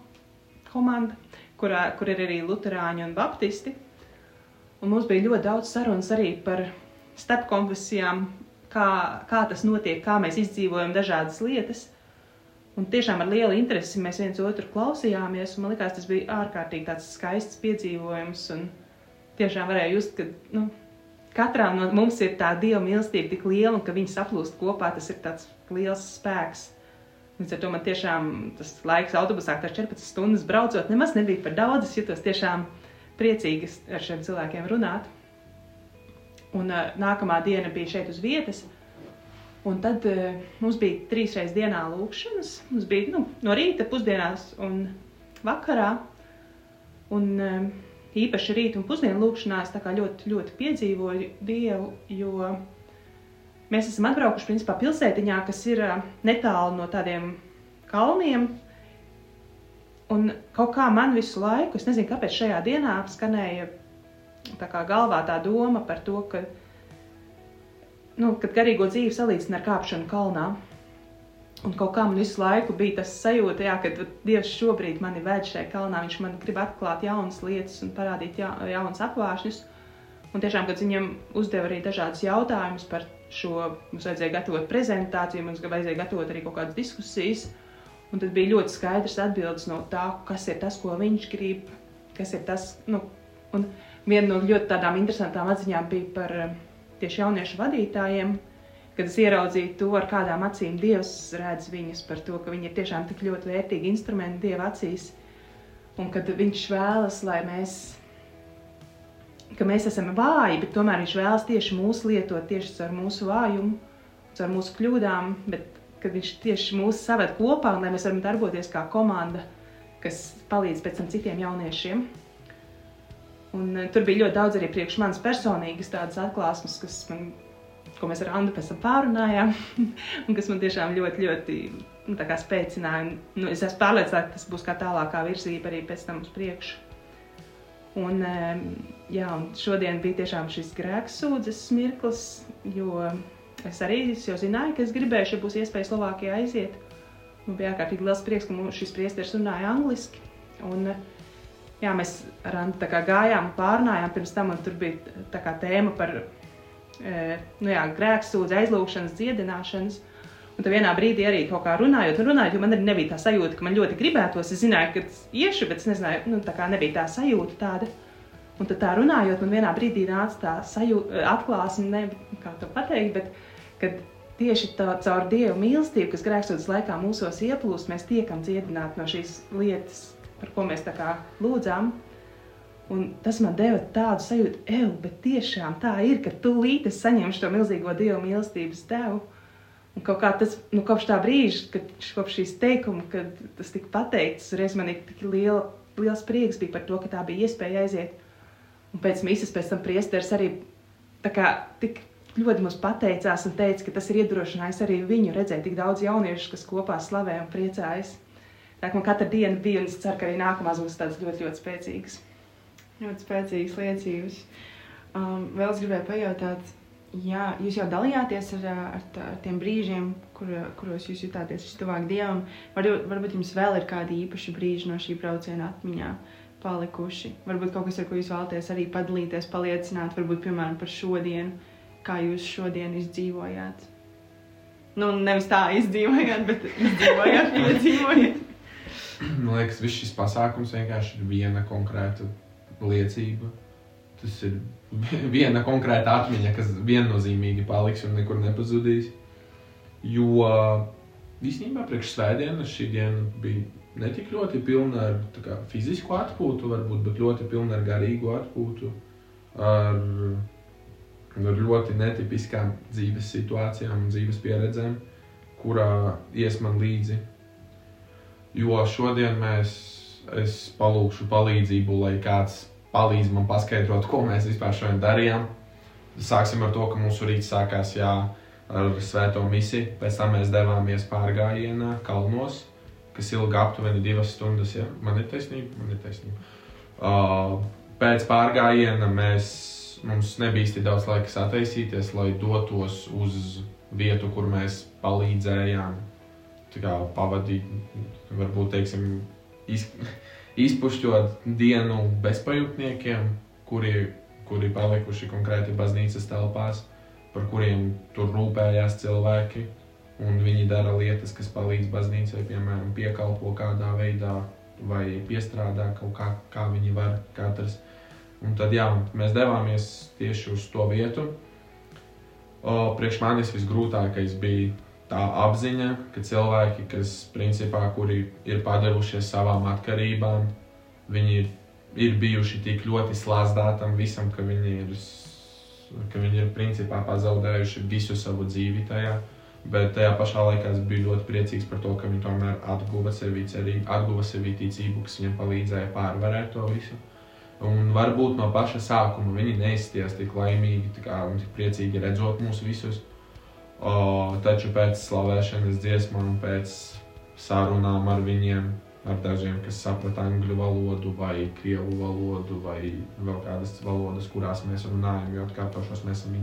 komanda, kurā, kur ir arī luterāņi un baptisti. Un mums bija ļoti daudz sarunas arī par starpkonfesijām, kā, kā tas notiek, kā mēs izdzīvojam dažādas lietas. Un tiešām ar lielu interesi mēs viens otru klausījāmies, un man liekas, tas bija ārkārtīgi skaists piedzīvojums. Un tiešām varēja just, ka nu, katram no mums ir tā dieva mīlestība tik liela, un ka viņi saplūst kopā, tas ir tāds liels spēks. Līdz ar to man tiešām tas laiks autobusā, tas 14 stundas braucot, nemaz nebija par daudz. Es jutos tiešām priecīgi ar šiem cilvēkiem runāt. Un uh, nākamā diena bija šeit uz vietas. Un tad uh, mums bija trīs reizes dienā lūkšanas. Mums bija nu, no rīta, pusdienās un vakarā. Un, uh, īpaši rīta un pusdienu lūkšanā es ļoti, ļoti piedzīvoju Dievu, jo mēs esam atbraukuši principā pilsētiņā, kas ir netālu no tādiem kalniem. Un kaut kā man visu laiku, es nezinu, kāpēc šajā dienā skanēja tā kā galvā tā doma par to, ka, nu, kad garīgo dzīvi salīdzina ar kāpšanu kalnā. Un kaut kā man visu laiku bija tas sajūta, jā, ka Dievs šobrīd mani ved šajā kalnā. Viņš man grib atklāt jaunas lietas un parādīt ja, jaunas apgāšņus. Un tiešām, kad viņam uzdeva arī dažādus jautājumus par šo, mums vajadzēja gatavot prezentāciju, mums vajadzēja gatavot arī kaut kādas diskusijas. Un tad bija ļoti skaidrs atbildes no tā, kas ir tas, ko viņš grib, kas ir tas. Nu, un viena no ļoti tādām interesantām atziņām bija par tieši jauniešu vadītājiem kad es ieraudzīju to, ar kādām acīm Dievs redz viņus, par to, ka viņi ir tiešām tik ļoti vērtīgi instrumenti Dieva acīs, un kad Viņš vēlas, lai mēs, ka mēs esam vāji, bet tomēr Viņš vēlas tieši mūs lietot tieši caur mūsu vājumu, caur mūsu kļūdām, bet kad Viņš tieši mūs saved kopā, un lai mēs varam darboties kā komanda, kas palīdz pēc tam citiem jauniešiem. Un, uh, tur bija ļoti daudz arī priekš manas personīgas tādas atklāsmes, kas man, ko mēs ar Andu pēc tam pārunājām, un kas man tiešām ļoti, ļoti nu, spēcināja. Nu, es esmu pārliecināta, ka tas būs kā tālākā virzība arī pēc tam uz priekšu. Un, jā, un šodien bija tiešām šis grēks sūdzes mirklis, jo es arī es jau zināju, ka es gribēšu, ja būs iespēja Slovākijā aiziet. Man bija ārkārtīgi liels prieks, ka šis priesteris runāja angliski. Un, jā, mēs ar Antu gājām un pārnājām pirms tam, un tur bija tēma par e, nu jā, grēksūdzi, aizlūgšanas, dziedināšanas. Un tad vienā brīdī arī kaut kā runājot, un runājot, jo man arī nebija tā sajūta, ka man ļoti gribētos. Es zināju, ka iešu, bet es nezināju, nu, tā kā nebija tā sajūta tāda. Un tad tā runājot, man vienā brīdī nāca tā sajūta, atklāsme, ne kā to pateikt, bet kad tieši tā, caur Dieva mīlestību, kas grēksotas laikā mūsos ieplūst, mēs tiekam dziedināti no šīs lietas, par ko mēs tā kā lūdzām. Un tas man deva tādu sajūtu, eju, bet tiešām tā ir, ka tu līdzi saņemsi šo milzīgo Dieva mīlestības devu. Un kaut kā tas, nu, kopš tā brīža, kad kopš šīs teikuma, kad tas tika pateikts, reiz man ir tik liela, liels prieks bija par to, ka tā bija iespēja aiziet. Un pēc misijas, pēc tam priesteris arī tā kā tik ļoti mums pateicās un teica, ka tas ir iedrošinājis arī viņu redzēt tik daudz jauniešu, kas kopā slavē un priecājas. Tā kā man katra diena bija, un es ceru, ka arī nākamās būs tādas ļoti, ļoti spēcīgas. Ļoti spēcīgas liecības. Um, vēl es gribēju pajautāt, jā, jūs jau dalījāties ar, ar, tā, ar tiem brīžiem, kur, kuros jūs jutāties vistuvāk Dievam. Varbūt, varbūt jums vēl ir kādi īpaši brīži no šī brauciena atmiņā palikuši. Varbūt kaut kas, ar ko jūs vēlaties arī padalīties, paliecināt, varbūt, piemēram, par šodienu kā jūs šodien izdzīvojāt. Nu, nevis tā izdzīvojāt, bet izdzīvojāt, piedzīvojāt. Man liekas, viss šis pasākums vienkārši ir viena konkrēta liecība. Tas ir viena konkrēta atmiņa, kas viennozīmīgi paliks un nekur nepazudīs. Jo īstenībā priekš svētdienas šī diena bija ne tik ļoti pilna ar kā, fizisku atpūtu, varbūt, bet ļoti pilna ar garīgu atpūtu. Ar ar ļoti netipiskām dzīves situācijām un dzīves pieredzēm, kurā ies man līdzi. Jo šodien mēs, es palūkšu palīdzību, lai kāds palīdz man paskaidrot, ko mēs vispār šodien darījām. Sāksim ar to, ka mūsu rīts sākās jā, ar svēto misiju, pēc tam mēs devāmies pārgājienā kalnos, kas ilga aptuveni divas stundas. Ja? Man ir taisnība, man ir taisnība. Uh, pēc pārgājiena mēs mums nebija īsti daudz laika sataisīties, lai dotos uz vietu, kur mēs palīdzējām kā, pavadīt, varbūt teiksim, iz, izpušķot dienu bezpajumtniekiem, kuri, kuri palikuši konkrēti baznīcas telpās, par kuriem tur rūpējās cilvēki. Un viņi dara lietas, kas palīdz baznīcai, piemēram, piekalpo kādā veidā vai piestrādā kaut kā, kā viņi var katrs. Un tad jā, mēs devāmies tieši uz to vietu. O, priekš manis visgrūtākais bija tā apziņa, ka cilvēki, kas principā, kuri ir padevušies savām atkarībām, viņi ir, ir bijuši tik ļoti slāzdāti tam visam, ka viņi ir, ka viņi ir principā pazaudējuši visu savu dzīvi tajā. Bet tajā pašā laikā es biju ļoti priecīgs par to, ka viņi tomēr atguva sevi cerību, atguva sevi ticību, kas viņiem palīdzēja pārvarēt to visu. Un varbūt no paša sākuma viņi neizties tik laimīgi kā, un tik priecīgi redzot mūs visus. O, taču pēc slavēšanas dziesmām, pēc sarunām ar viņiem, ar dažiem, kas saprata angļu valodu, vai krievu valodu, vai vēl kādas valodas, kurās mēs runājam, jo atkārtošos mēs esam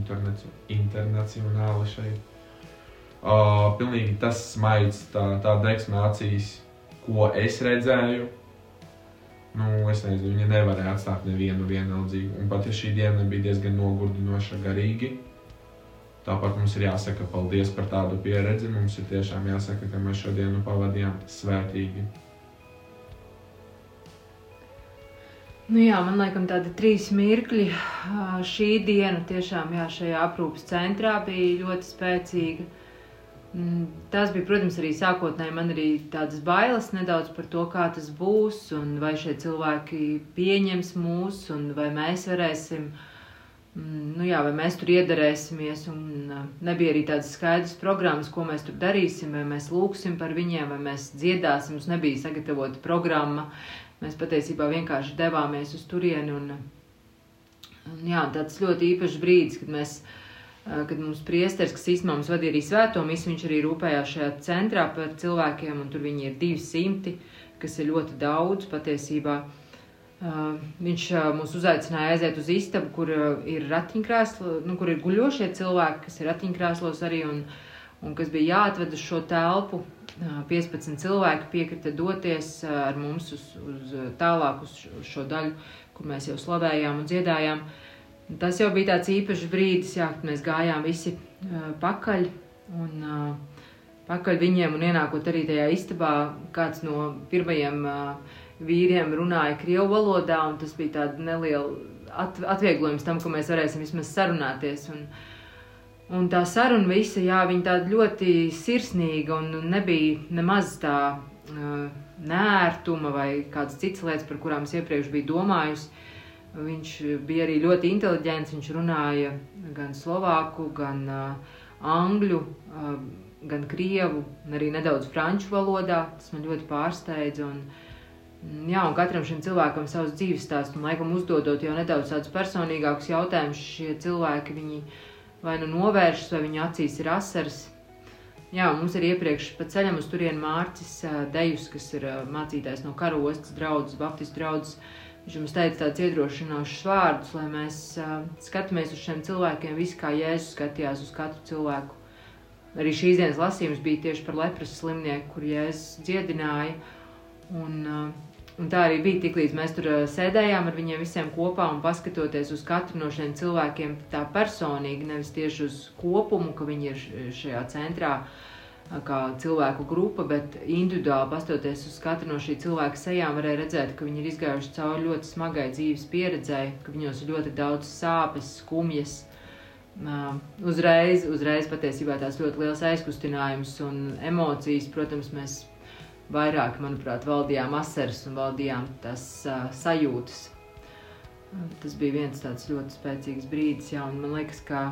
internacionāli šeit. O, pilnīgi tas smaids, tā, tā deksme acīs, ko es redzēju, nu, es nezinu, viņa nevarēja atstāt nevienu vienaldzīgu. Un pat ja šī diena bija diezgan nogurdinoša garīgi, tāpat mums ir jāsaka paldies par tādu pieredzi. Mums ir tiešām jāsaka, ka mēs šo dienu pavadījām svētīgi. Nu jā, man liekas, tādi trīs mirkļi. Šī diena tiešām jā, šajā aprūpes centrā bija ļoti spēcīga. Mm, tas bija, protams, arī sākotnēji man arī tādas bailes nedaudz par to, kā tas būs, un vai šie cilvēki pieņems mūs, un vai mēs varēsim, mm, nu jā, vai mēs tur iedarēsimies, un uh, nebija arī tādas skaidras programmas, ko mēs tur darīsim, vai mēs lūksim par viņiem, vai mēs dziedāsim, mums nebija sagatavota programma, mēs patiesībā vienkārši devāmies uz turieni, un jā, tāds ļoti īpašs brīdis, kad mēs. Kad mums priesteris, kas īstenībā mums vadīja arī svēto misiju, viņš arī rūpējās šajā centrā par cilvēkiem, un tur viņi ir 200, kas ir ļoti daudz patiesībā. Uh, viņš uh, mūs uzaicināja aiziet uz istabu, kur uh, ir ratiņkrēsli, nu, kur ir guļošie cilvēki, kas ir ratiņkrēslos arī, un, un kas bija jāatved uz šo telpu. 15 cilvēki piekrita doties ar mums uz, uz tālāk uz šo daļu, kur mēs jau slavējām un dziedājām. Tas jau bija tāds īpašs brīdis, jā, kad mēs gājām visi uh, pakaļ un uh, pakaļ viņiem un ienākot arī tajā istabā, kāds no pirmajiem uh, vīriem runāja krievu valodā, un tas bija tāds neliels at, atvieglojums tam, ka mēs varēsim vismaz sarunāties. Un, un tā saruna visa, jā, viņa tāda ļoti sirsnīga un nebija nemaz tā uh, nērtuma vai kādas citas lietas, par kurām es iepriekš biju domājusi. Viņš bija arī ļoti inteliģents. Viņš runāja gan slovāku, gan uh, angļu, uh, gan krievu, un arī nedaudz franču valodā. Tas man ļoti pārsteidza. Un, jā, un katram šim cilvēkam savs dzīves stāsts, un laikam uzdodot jau nedaudz tādus personīgākus jautājumus, šie cilvēki viņi vai nu novēršas, vai viņu acīs ir asaras. Jā, mums ir iepriekš pa ceļam uz turieni Mārcis Dejus, kas ir mācītājs no karostas draudzes, baptistu draudzes. Viņš mums teica tādus iedrošinošus vārdus, lai mēs skatāmies uz šiem cilvēkiem, visi kā Jēzus skatījās uz katru cilvēku. Arī šīs dienas lasījums bija tieši par lepras slimnieku, kur Jēzus dziedināja. Un, uh, un tā arī bija tik līdz mēs tur uh, sēdējām ar viņiem visiem kopā un paskatoties uz katru no šiem cilvēkiem tā personīgi, nevis tieši uz kopumu, ka viņi ir šajā centrā. Uh, kā cilvēku grupa, bet individuāli pastoties uz katru no šī cilvēka sejām, varēja redzēt, ka viņi ir izgājuši cauri ļoti smagai dzīves pieredzei, ka viņos ir ļoti daudz sāpes, skumjas. Uzreiz, uzreiz patiesībā tās ļoti liels aizkustinājums un emocijas, protams, mēs vairāk, manuprāt, valdījām asaras un valdījām tās uh, sajūtas. Tas bija viens tāds ļoti spēcīgs brīdis, jā, un man liekas, ka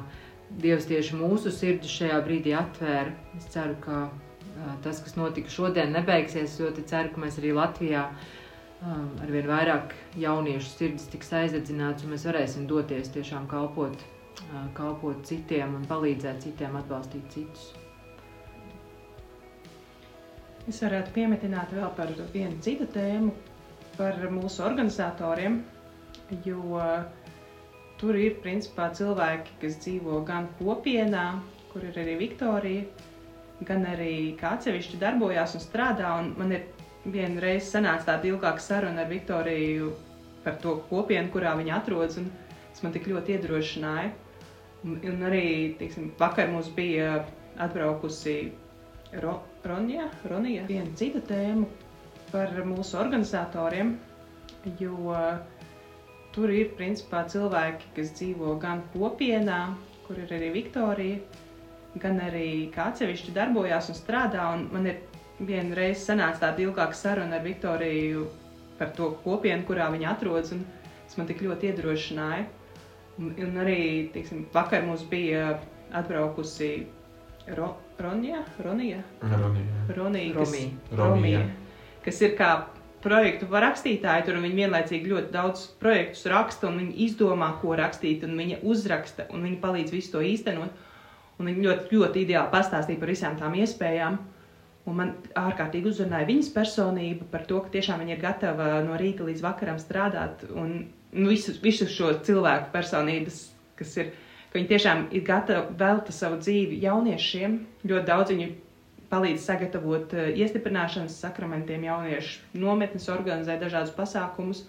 Dievs tieši mūsu sirdis šajā brīdī atvēra. Es ceru, ka uh, tas, kas notika šodien, nebeigsies. Es ļoti ceru, ka mēs arī Latvijā um, arvien vairāk jauniešu sirdis tiks aizdedzināts un mēs varēsim doties tiešām kalpot, uh, kalpot citiem un palīdzēt citiem, atbalstīt citus. Es varētu pieminēt vēl par vienu citu tēmu, par mūsu organizatoriem. Jo Tur ir principā cilvēki, kas dzīvo gan kopienā, kur ir arī Viktorija, gan arī kā atsevišķi darbojās un strādā. Un man ir vienreiz sanāca tāda ilgāka saruna ar Viktoriju par to kopienu, kurā viņa atrodas. Tas man tik ļoti iedrošināja. Un, un arī tiksim, vakar mums bija atbraukusi Ro, Ronja, Ronija, viena cita tēma par mūsu organizatoriem. Jo tur ir principā cilvēki, kas dzīvo gan kopienā, kur ir arī Viktorija, gan arī kā atsevišķi darbojās un strādā. Un man ir vienreiz sanāca tāda ilgāka saruna ar Viktoriju par to kopienu, kurā viņa atrodas. Tas man tik ļoti iedrošināja. Un, un arī tiksim, vakar mums bija atbraukusi Ro, Ronija, Ronija, Ronija, kas, Romija. Kas ir kā projektu rakstītāji, tur viņi vienlaicīgi ļoti daudz projektus raksta, un viņi izdomā, ko rakstīt, un viņi uzraksta, un viņi palīdz visu to īstenot. Un viņi ļoti, ļoti ideāli pastāstīja par visām tām iespējām. Un man ārkārtīgi uzrunāja viņas personība par to, ka tiešām viņa ir gatava no rīta līdz vakaram strādāt. Un nu, visus, visus šo cilvēku personības, kas ir, ka viņi tiešām ir gatavi velta savu dzīvi jauniešiem. Ļoti daudz viņu palīdz sagatavot eh, iestiprināšanas sakramentiem jauniešu nometnes, organizē dažādus pasākumus.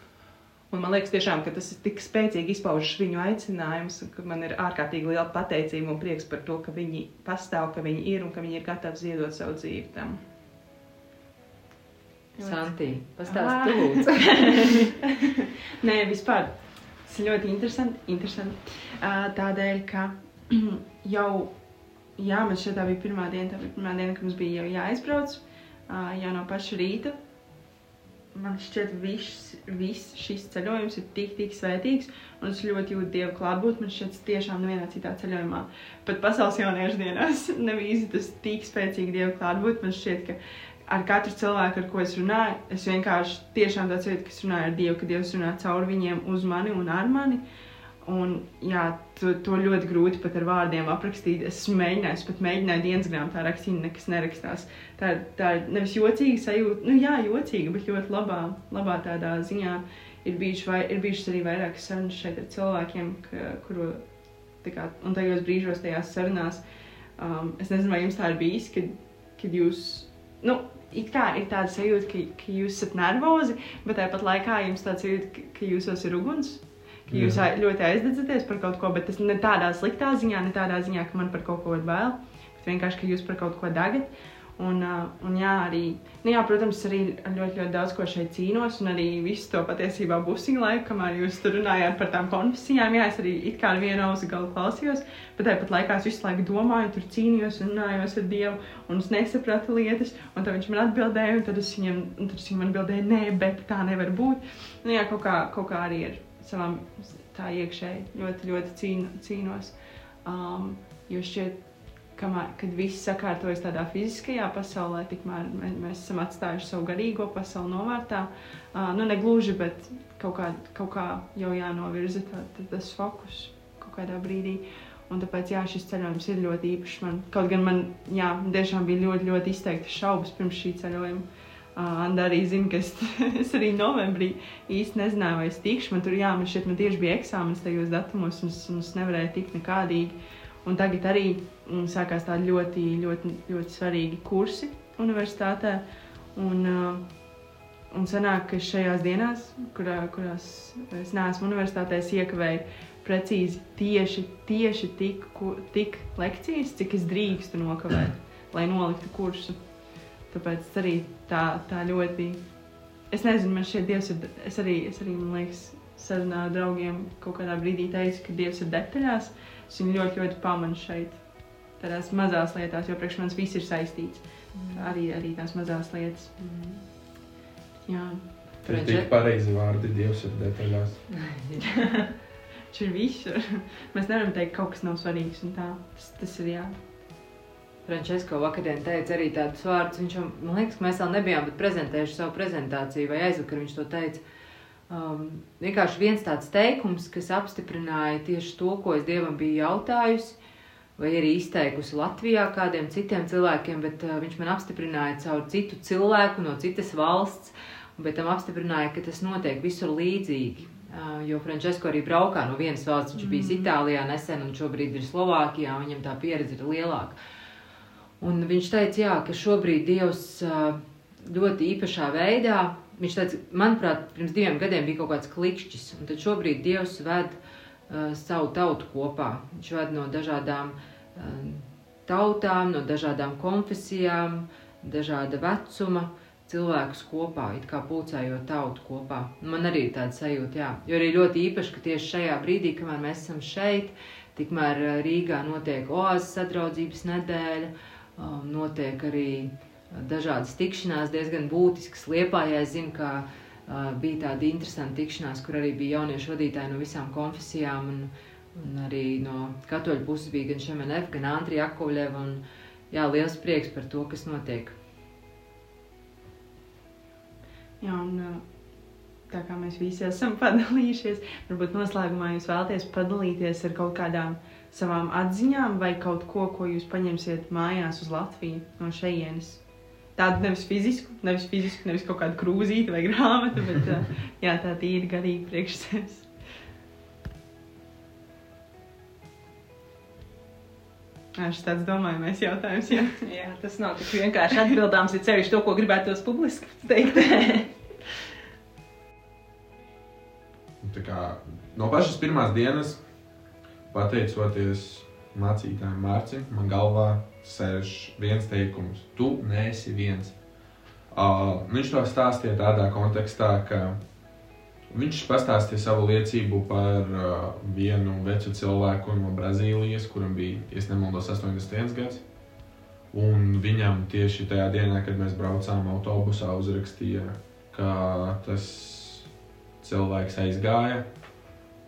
Un man liekas, tiešām, ka tas ir tik spēcīgi izpaužas viņu aicinājums, ka man ir ārkārtīgi liela pateicība un prieks par to, ka viņi pastāv, ka viņi ir un ka viņi ir gatavi ziedot savu dzīvi tam. Santī, pastāsti lūdzu. Nē, vispār tas ļoti interesanti. interesanti. Tādēļ, ka jau jā, man šeit tā bija pirmā diena, tā bija pirmā diena, kad mums bija jau jāizbrauc, jau no paša rīta. Man šķiet, viss, viss šis ceļojums ir tik, tik svētīgs, un es ļoti jūtu Dievu klātbūtni. Man šķiet, tiešām nevienā citā ceļojumā, pat pasaules jauniešu dienās, nebija tas tik spēcīgi Dievu klātbūtni. Man šķiet, ka ar katru cilvēku, ar ko es runāju, es vienkārši tiešām tāds jūtu, ka es runāju ar Dievu, ka Dievs runā caur viņiem uz mani un ar mani. Un, jā, to, to ļoti grūti pat ar vārdiem aprakstīt. Es esmu mēģinājis, pat mēģināju dienas grāmatā rakstīt, nekas nerakstās. Tā, tā ir nevis jocīga sajūta, nu jā, jocīga, bet ļoti labā, labā tādā ziņā. Ir bijušas, vai, ir bijušas arī vairākas sarunas šeit ar cilvēkiem, ka, kuru, kā, un tajos brīžos, tajās sarunās, um, es nezinu, vai jums tā ir bijis, kad, kad jūs, nu, it kā ir tāda sajūta, ka, ka jūs esat nervozi, bet tāpat laikā jums tāds sajūta, ka, ka jūsos ir uguns jūs Jā. ļoti aizdedzaties par kaut ko, bet tas ne tādā sliktā ziņā, ne tādā ziņā, ka man par kaut ko ir bail, bet vienkārši, ka jūs par kaut ko dagat. Un, uh, un jā, arī, nu jā, protams, arī ļoti, ļoti daudz ko šeit cīnos, un arī visu to patiesībā busiņu laiku, kamēr jūs tur runājāt par tām konfesijām. Jā, es arī it kā ar vienu ausu galu klausījos, bet tāpat laikā es visu laiku domāju, tur cīnījos un runājos ar Dievu, un es nesapratu lietas, un tad viņš man atbildēja, un tad es viņam, tad es viņam atbildēju, nē, bet tā nevar būt. Nu jā, kaut kā, kaut kā arī ir savām tā iekšēji ļoti, ļoti cīn, cīnos. Um, jo šķiet, kamēr, kad viss sakārtojas tādā fiziskajā pasaulē, tikmēr mēs esam atstājuši savu garīgo pasauli novārtā. Uh, nu, ne gluži, bet kaut kā, kaut kā jau jānovirza tā, tā, tas fokus kaut kādā brīdī. Un tāpēc jā, šis ceļojums ir ļoti īpašs. Man, kaut gan man jā, tiešām bija ļoti, ļoti izteikti šaubas pirms šī ceļojuma. Anna arī zina, ka es, es arī novembrī īsti nezināju, vai es tikšu. Man tur, jā, man šķiet, man tieši bija eksāmenis tajos datumos, un es, un es nevarēju tikt nekādīgi. Un tagad arī mm, sākās tādi ļoti, ļoti, ļoti svarīgi kursi universitātē. Un, un sanāk, ka šajās dienās, kurā, kurās es neesmu universitātē, es iekavēju precīzi tieši, tieši tik, tik lekcijas, cik es drīkstu nokavēt, lai noliktu kursu. Tāpēc arī tā, tā ļoti. Es nezinu, man šeit Dievs ir. Es arī, es arī man liekas, sarunā ar draugiem kaut kādā brīdī teicu, ka Dievs ir detaļās. Es viņu ļoti, ļoti pamanu šeit. Tādās mazās lietās, jo priekš manis viss ir saistīts. Mm. Arī, arī tās mazās lietas. Mm. Jā. Tur ir tik pareizi vārdi, Dievs ir detaļās. Viņš ir visur. Mēs nevaram teikt, ka kaut kas nav svarīgs un tā. Tas, tas ir jā. Frančisko vakardien teica arī tādus vārdus. Viņš, man liekas, ka mēs vēl nebijām prezentējuši savu prezentāciju, vai aizvakar viņš to teica. Um, vienkārši viens tāds teikums, kas apstiprināja tieši to, ko es Dievam biju jautājusi, vai arī izteikusi Latvijā kādiem citiem cilvēkiem, bet uh, viņš man apstiprināja caur citu cilvēku no citas valsts, bet tam apstiprināja, ka tas notiek visur līdzīgi. Uh, jo Frančisko arī braukā no vienas valsts, viņš mm. bijis Itālijā nesen un šobrīd ir Slovākijā, viņam tā pieredze ir lielāka. Un viņš teica, jā, ka šobrīd Dievs ļoti īpašā veidā, viņš teica, manuprāt, pirms diviem gadiem bija kaut kāds klikšķis, un tad šobrīd Dievs ved uh, savu tautu kopā. Viņš ved no dažādām uh, tautām, no dažādām konfesijām, dažāda vecuma cilvēkus kopā, it kā pulcējot tautu kopā. Man arī ir tāda sajūta, jā. Jo arī ļoti īpaši, ka tieši šajā brīdī, kamēr mēs esam šeit, tikmēr Rīgā notiek oāzes sadraudzības nedēļa, uh, Um, notiek arī uh, dažādas tikšanās, diezgan būtiskas. Liepājā es zinu, ka uh, bija tāda interesanta tikšanās, kur arī bija jauniešu vadītāji no visām konfesijām. Un, un arī no katoļu puses bija gan Šemenef, gan Andrija Akovļeva. Un, jā, liels prieks par to, kas notiek. Jā, un uh, tā kā mēs visi esam padalījušies, varbūt noslēgumā jūs vēlaties padalīties ar kaut kādām savām atziņām vai kaut ko, ko jūs paņemsiet mājās uz Latviju no šejienes. Tādu nevis fizisku, nevis fizisku, nevis kaut kādu krūzīti vai grāmatu, bet jā, tā tīri garīgi priekš sevis. Tas tāds domājamais jautājums. Jā. jā, tas nav tik vienkārši atbildāms, ja ceļš to, ko gribētu tos publiski teikt. kā, no pašas pirmās dienas pateicoties mācītājiem Mārciņam, man galvā sēž viens teikums: Tu neesi viens. Uh, viņš to stāstīja tādā kontekstā, ka viņš pastāstīja savu liecību par uh, vienu vecu cilvēku no Brazīlijas, kuram bija, ja nemaldos, 81 gads. Un viņam tieši tajā dienā, kad mēs braucām autobusā, uzrakstīja, ka tas cilvēks aizgāja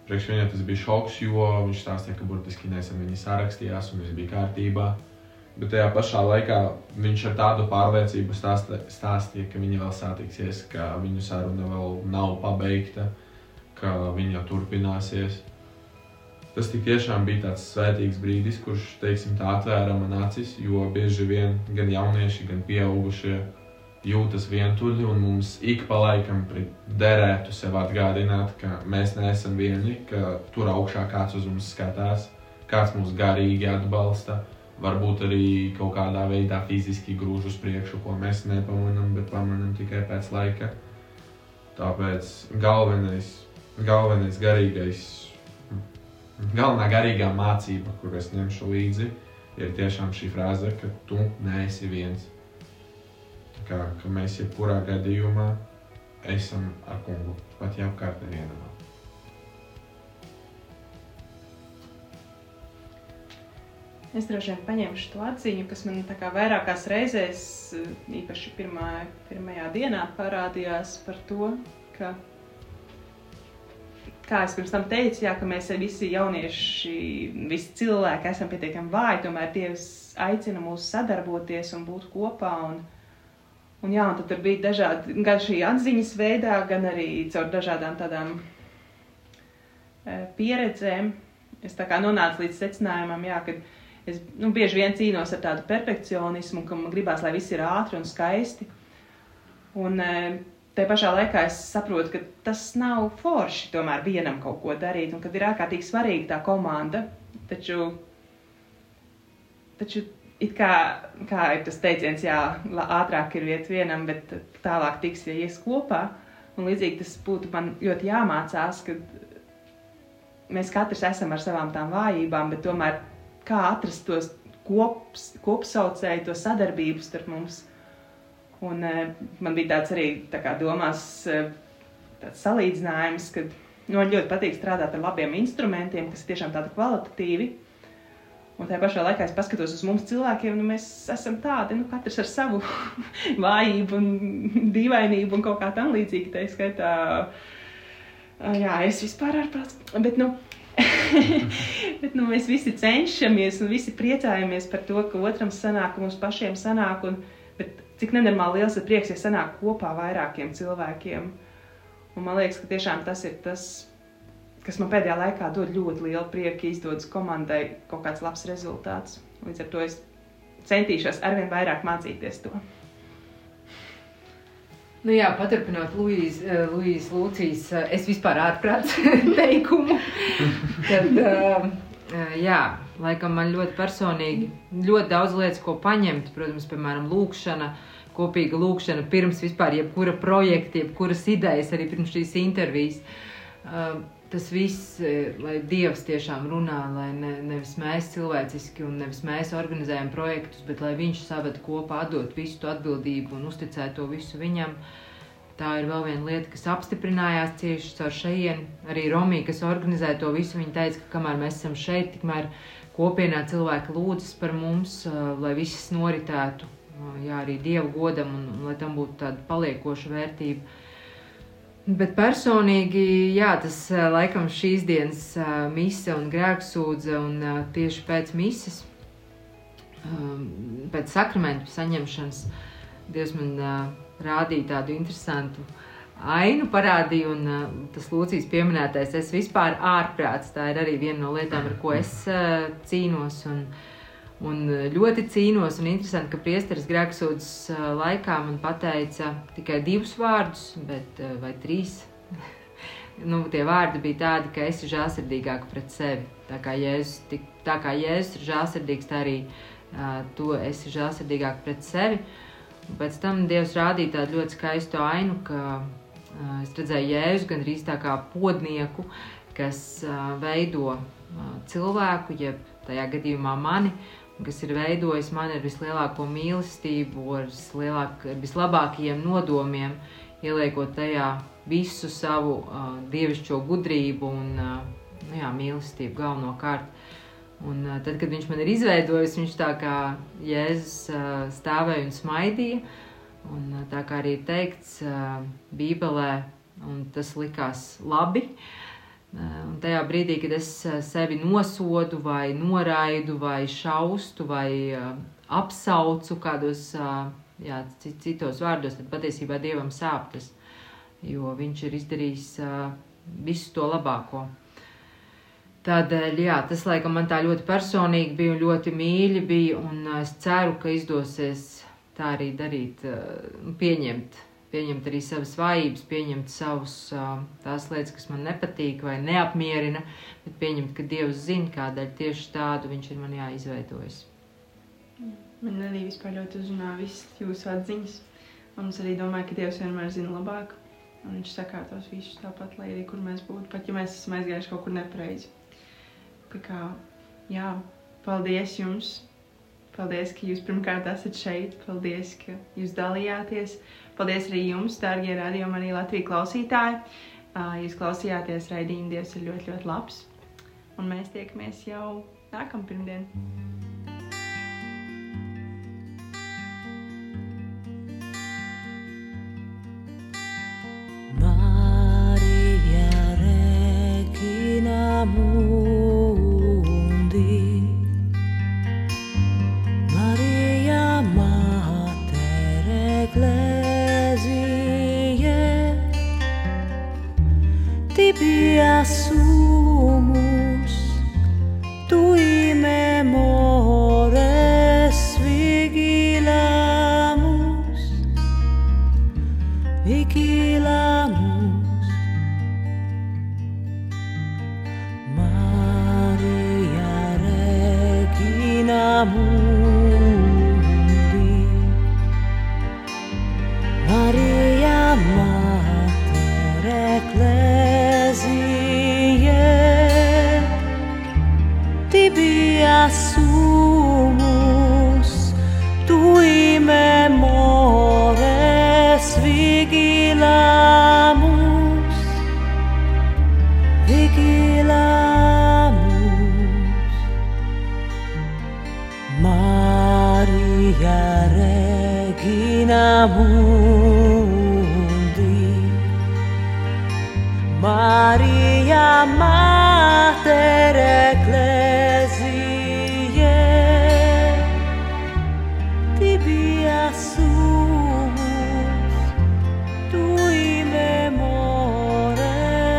Priekš viņam tas bija šoks, jo viņš stāstīja, ka burtiski nesen viņi sarakstījās un viss bija kārtībā. Bet tajā pašā laikā viņš ar tādu pārliecību stāstīja, stāstīja ka viņi vēl satiksies, ka viņu saruna vēl nav pabeigta, ka viņa turpināsies. tas tiešām bija tāds svētīgs brīdis, kurš, teiksim, atvēra man acis, jo bieži vien gan jaunieši, gan pieaugušie jūtas vientuļi, un mums ik pa laikam derētu sev atgādināt, ka mēs neesam vieni, ka tur augšā kāds uz mums skatās, kāds mūs garīgi atbalsta, varbūt arī kaut kādā veidā fiziski grūž uz priekšu, ko mēs nepamanām, bet pamanām tikai pēc laika. Tāpēc galvenais, galvenais garīgais galvenā garīgā mācība, kur es ņemšu līdzi, ir tiešām šī frāze, ka tu neesi viens. Tā kā mēs jebkurā gadījumā esam ar kungu, pat jau apkārt nevienam. Es droši vien paņemšu to atziņu, kas man vairākās reizēs, īpaši pirmā, pirmajā dienā, parādījās par to, ka kā es pirms tam teicu, jā, ka mēs visi jaunieši, visi cilvēki esam pietiekami vāji, tomēr Dievs aicina mūs sadarboties un būt kopā. Un, un, jā, un tad bija dažādi, gan šī atziņas veidā, gan arī caur dažādām tādām e, pieredzēm. Es tā kā nonācu līdz secinājumam, jā, ka es nu, bieži vien cīnos ar tādu perfekcionismu, ka man gribās, lai viss ir ātri un skaisti. Un, Te pašā laikā es saprotu, ka tas nav forši tomēr vienam kaut ko darīt, un ka ir ārkārtīgi svarīga tā komanda. Taču, taču it kā, kā ir tas teiciens, jā, ātrāk ir vieta vienam, bet tālāk tiks, ja ies kopā. Un līdzīgi tas būtu man ļoti jāmācās, ka mēs katrs esam ar savām tām vājībām, bet tomēr kā atrast tos kops, kopsaucēju, to sadarbību starp mums. Un, uh, man bija tāds arī tā kā domās, uh, tāds salīdzinājums, ka nu, man ļoti patīk strādāt ar labiem instrumentiem, kas ir tiešām tādi kvalitatīvi. Un tajā pašā laikā es paskatos uz mums cilvēkiem, nu mēs esam tādi, nu katrs ar savu vājību un dīvainību un kaut kā tam līdzīgi. Tā skaitā, jā, es vispār ārprāts, bet, nu, bet nu, mēs visi cenšamies un visi priecājamies par to, ka otram sanāk, ka mums pašiem sanāk. Un, bet cik nenormāli liels ir prieks, ja sanāk kopā vairākiem cilvēkiem. Un man liekas, ka tiešām tas ir tas, kas man pēdējā laikā dod ļoti lielu prieku, izdodas komandai kaut kāds labs rezultāts. Līdz ar to es centīšos arvien vairāk mācīties to. Nu jā, paturpinot Luīzes uh, Lūcijas, uh, es vispār ārprāts teikumu. Tad, uh, jā, laikam man ļoti personīgi ļoti daudz lietas, ko paņemt. Protams, piemēram, lūkšana, kopīga lūkšana pirms vispār jebkura projekta, jebkuras idejas, arī pirms šīs intervijas. Tas viss, lai Dievs tiešām runā, lai ne, nevis mēs cilvēciski un nevis mēs organizējam projektus, bet lai Viņš saved kopā, atdot visu atbildību un uzticēt to visu Viņam. Tā ir vēl viena lieta, kas apstiprinājās cieši caur šejienu. Arī Romija, kas organizē to visu, viņa teica, ka kamēr mēs esam šeit, tikmēr kopienā cilvēki lūdzas par mums, lai viss noritētu, jā, arī Dievu godam un, un lai tam būtu tāda paliekoša vērtība. Bet personīgi, jā, tas laikam šīs dienas mise un grēksūdze un tieši pēc mises, pēc sakramentu saņemšanas, Dievs man rādīja tādu interesantu ainu, parādīja, un uh, tas Lūcijas pieminētais, es vispār ārprāts, tā ir arī viena no lietām, ar ko es uh, cīnos. Un, Un ļoti cīnos, un interesanti, ka priesteris Grēksūdas uh, laikā man pateica tikai divus vārdus, bet, uh, vai trīs. nu, tie vārdi bija tādi, ka esi žēlsirdīgāk pret sevi. Tā kā Jēzus, tik, tā kā Jēzus ir žēlsirdīgs, tā arī uh, tu esi žēlsirdīgāk pret sevi. Uh, Pēc tam Dievs rādīja tādu ļoti skaistu ainu, ka uh, es redzēju jēzu gan arī tā kā podnieku, kas uh, veido uh, cilvēku, jeb tajā gadījumā mani, kas ir veidojis mani ar vislielāko mīlestību, ar, vislielāk, ar vislabākajiem nodomiem, ieliekot tajā visu savu uh, dievišķo gudrību un uh, nu jā, mīlestību galvenokārt. Un, uh, tad, kad viņš man ir izveidojis, viņš tā kā Jēzus uh, stāvēja un smaidīja. Un, uh, tā kā arī teikts uh, Bībelē, un tas likās labi. Uh, un tajā brīdī, kad es uh, sevi nosodu, vai noraidu, vai šaustu, vai uh, apsaucu kādos jā, citos vārdos, tad patiesībā Dievam sāp tas, jo Viņš ir izdarījis visu to labāko. Tādēļ, jā, tas laikam man tā ļoti personīgi bija un ļoti mīļi bija, un es ceru, ka izdosies tā arī darīt, pieņemt, pieņemt arī savas vājības, pieņemt savus tās lietas, kas man nepatīk vai neapmierina, bet pieņemt, ka Dievs zina, kādēļ tieši tādu viņš ir man jāizveidojis. Man arī vispār ļoti uzrunā visas jūsu atziņas, un es arī domāju, ka Dievs vienmēr zina labāk, un viņš sakārtos visus tāpat, lai arī kur mēs būtu, pat ja mēs esam aizgājuši kaut kur nepareizi. Tā kā, jā, paldies jums! Paldies, ka jūs pirmkārt esat šeit. Paldies, ka jūs dalījāties. Paldies arī jums, dārgie radio arī Latvijas klausītāji. Jūs klausījāties raidījuma Dievs ir ļoti, ļoti labs. Un mēs tiekamies jau nākamā pirmdiena.